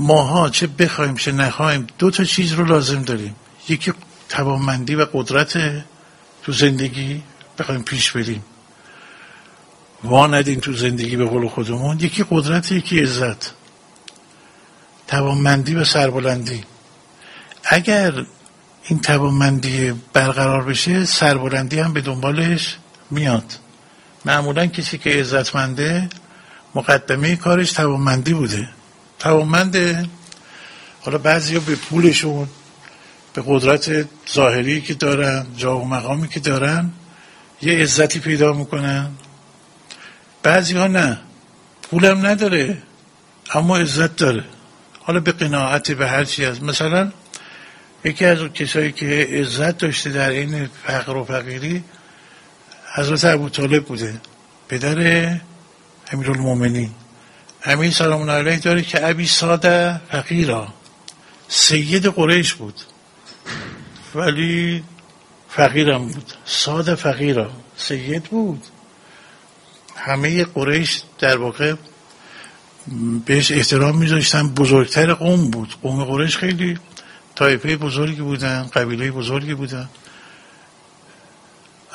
ماها چه بخوایم چه نخوایم دو تا چیز رو لازم داریم. یکی توانمندی و قدرت تو زندگی بخوایم پیش بریم. وا ندیم تو زندگی به قول خودمون. یکی قدرت یکی عزت. توانمندی و سربلندی. اگر این توانمندی برقرار بشه سربلندی هم به دنبالش میاد. معمولا کسی که عزتمنده مقدمه کارش توانمندی بوده. توانمنده حالا بعضی به پولشون به قدرت ظاهری که دارن جا و مقامی که دارن یه عزتی پیدا می‌کنن. بعضی ها نه. پولم نداره اما عزت داره. حالا به قناعت به هر چی هست. مثلا یکی از کسایی که عزت داشته در این فقر و فقیری حضرت ابو طالب بوده. پدر امیر سلام علیه داره که ابی ساده فقیرا. سید قریش بود. ولی فقیرم بود. ساده فقیرا. سید بود. همه قریش در واقع بهش احترام میذاشتن. بزرگتر قوم بود. قوم قریش خیلی تایپه بزرگی بودن قبیله بزرگی بودن.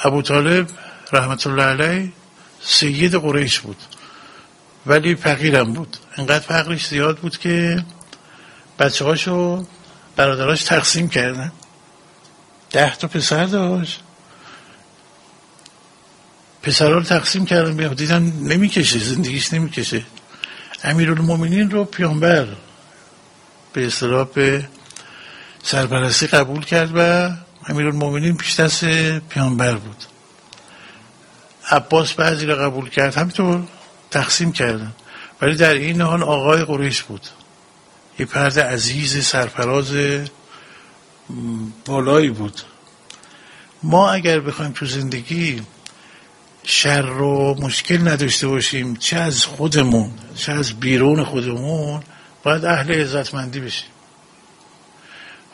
ابو طالب رحمت الله علیه سید قریش بود. ولی فقیرم بود. انقدر فقرش زیاد بود که بچه هاشو برادراش تقسیم کردن. ده تا پسر داشت. پسرها رو تقسیم کردن. بیا دیدن نمی‌کشه زندگیش نمی‌کشه. امیرالمومنین رو پیانبر به اصطلاح به سرپرستی قبول کرد و امیرالمومنین پیش دست پیانبر بود. عباس بعضی رو قبول کرد. همینطور تقسیم کردن. ولی در این حال آقای قریش بود. یه پرد عزیز سرفراز بالایی بود. ما اگر بخوایم تو زندگی شر و مشکل نداشته باشیم چه از خودمون چه از بیرون خودمون باید اهل عزتمندی بشیم.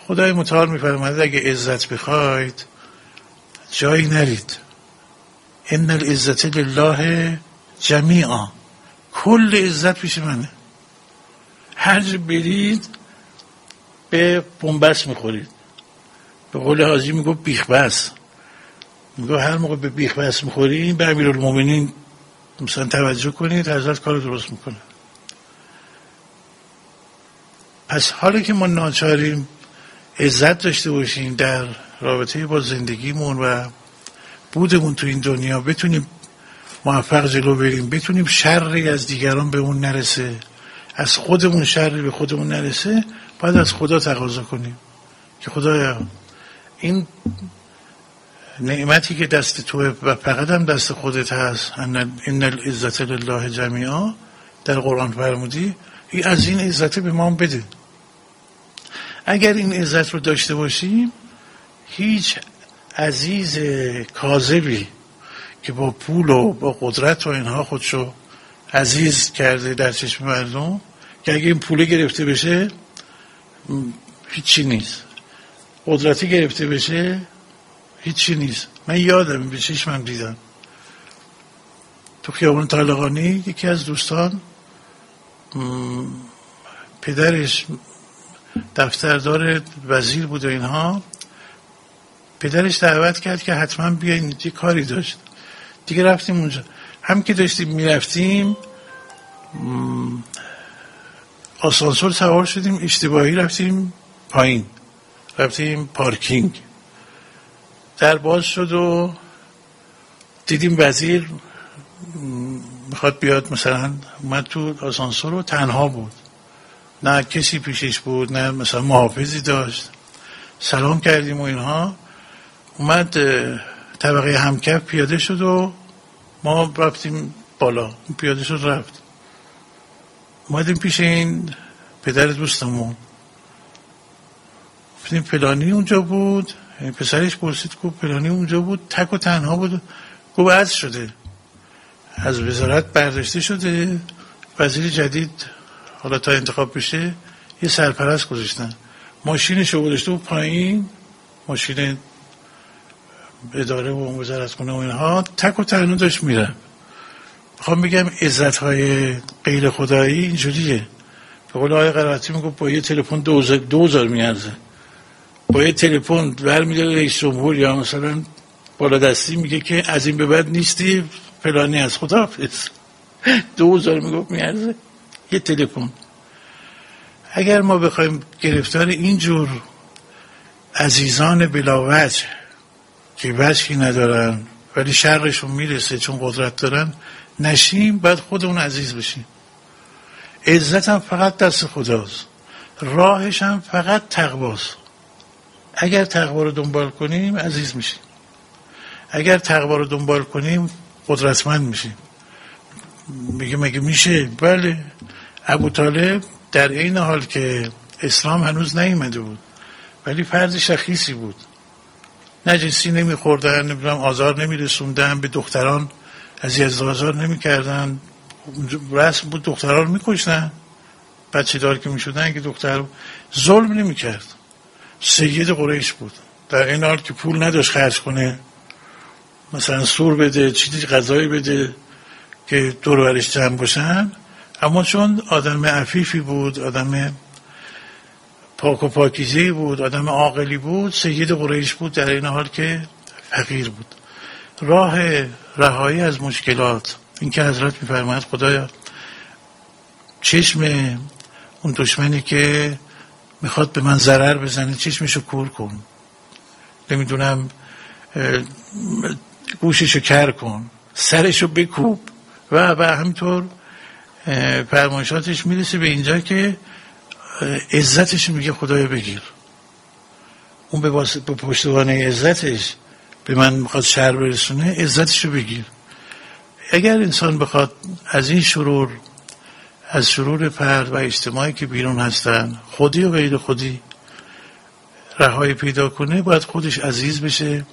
خدای متعال میفرماید اگه عزت بخواید جایی نرید. ان العزت لله جمیعا. کل عزت پیش منه. هر جا برید به بنبست می‌خورید. به قول حاجی میگو بیخبست. میگو هر موقع به بیخبست می‌خورید به امیر المومنین مثلا توجه کنید حضرت کار درست می‌کنه. پس حالا که ما ناچاریم عزت داشته باشیم در رابطه با زندگیمون و بودمون تو این دنیا بتونیم موفق جلو بریم. بتونیم شری از دیگران به اون نرسه. از خودمون شری به خودمون نرسه باید از خدا تقاضا کنیم. که خدایا این نعمتی که دست توه و فقط هم دست خودت هست ان العزت لله جمیعا در قرآن فرمودی ای از این عزت به ما بده. اگر این عزت رو داشته باشیم هیچ عزیز کاذبی که با پول و با قدرت و اینها خودشو عزیز کرده در چشم مردم که اگه این پوله گرفته بشه هیچی نیست. قدرتی گرفته بشه هیچی نیست. من یادم به چشمم دیدم. تو خیابون طالقانی یکی از دوستان پدرش دفتردار وزیر بود و اینها پدرش دعوت کرد که حتما بیاین یه کاری داشت. دیگه رفتیم اونجا. هم که داشتیم می‌رفتیم آسانسور سوار شدیم اشتباهی رفتیم پایین. رفتیم پارکینگ. در باز شد و دیدیم وزیر می‌خواد بیاد مثلا اومد تو آسانسور رو تنها بود. نه کسی پیشش بود نه مثلا محافظی داشت. سلام کردیم و اینها. اومد طبقه همکف پیاده شد و ما رفتیم بالا. پیاده شد رفت. اومدیم پیش این پدر دوستمون. گفتیم پلانی اونجا بود. پسرش پرسید که پلانی اونجا بود. تک و تنها بود. گفت از شده. از وزارت برداشته شده. وزیر جدید حالا تا انتخاب بشه یه سرپرست گذاشتن. ماشینش رو گذاشته بود پایین. ماشین اداره و وزارت خونه و اینها تک و تنها داشت میره. می‌خوام بگم عزت های غیر خدایی اینجوریه. به قول آقای قرائتی می‌گفت با یه تلفن دوزار میارزه. با یه تلفن برمیداره رئیس جمهور یا مثلا بالا دستی میگه که از این به بعد نیستی فلانی از خدا حافظ دوزار می‌گفت میارزه. یه تلفن. اگر ما بخوایم گرفتار اینجور عزیزان بلاوجه که ندارن ولی شرشون می‌رسه چون قدرت دارن نشیم بعد خودمون عزیز بشیم. عزت هم فقط دست خداست. راهش هم فقط تقواست. اگر تقوا رو دنبال کنیم عزیز میشیم. اگر تقوا رو دنبال کنیم قدرتمند میشیم. میگه مگه میشه؟ بله. ابو طالب در این حال که اسلام هنوز نیامده بود ولی فرض شخیصی بود. نجسی نمیخوردن نمی‌دونم آزار نمیرسوندن به دختران. از آزار نمی‌کردن. رسم بود دختران میکشتن. بچه دار که می‌شدن که دختر ظلم نمی‌کرد. سید قریش بود. در این حال که پول نداشت خرج کنه. مثلا سور بده چیزی غذایی بده که دور جمع باشن. اما چون آدم عفیفی بود آدم پاک و پاکیزی بود آدم عاقلی بود سید قریش بود در این حال که فقیر بود. راه رهایی از مشکلات اینکه حضرت میفرماید خدایا چشم اون دشمنی که می‌خواد به من ضرر بزنه چشمشو کور کن. نمی‌دونم گوششو کر کن سرشو بکوب. و و همینطور فرمایشاتش می‌رسه به اینجا که عزتش میگه خدایا بگیر. اون به, به پشتوانه عزتش به من می‌خواد شر برسونه عزتش رو بگیر. اگر انسان بخواد از این شرور از شرور فرد و اجتماعی که بیرون هستن خودی و غیر خودی رهایی پیدا کنه باید خودش عزیز بشه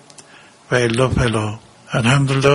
و الا فلا. الحمدلله.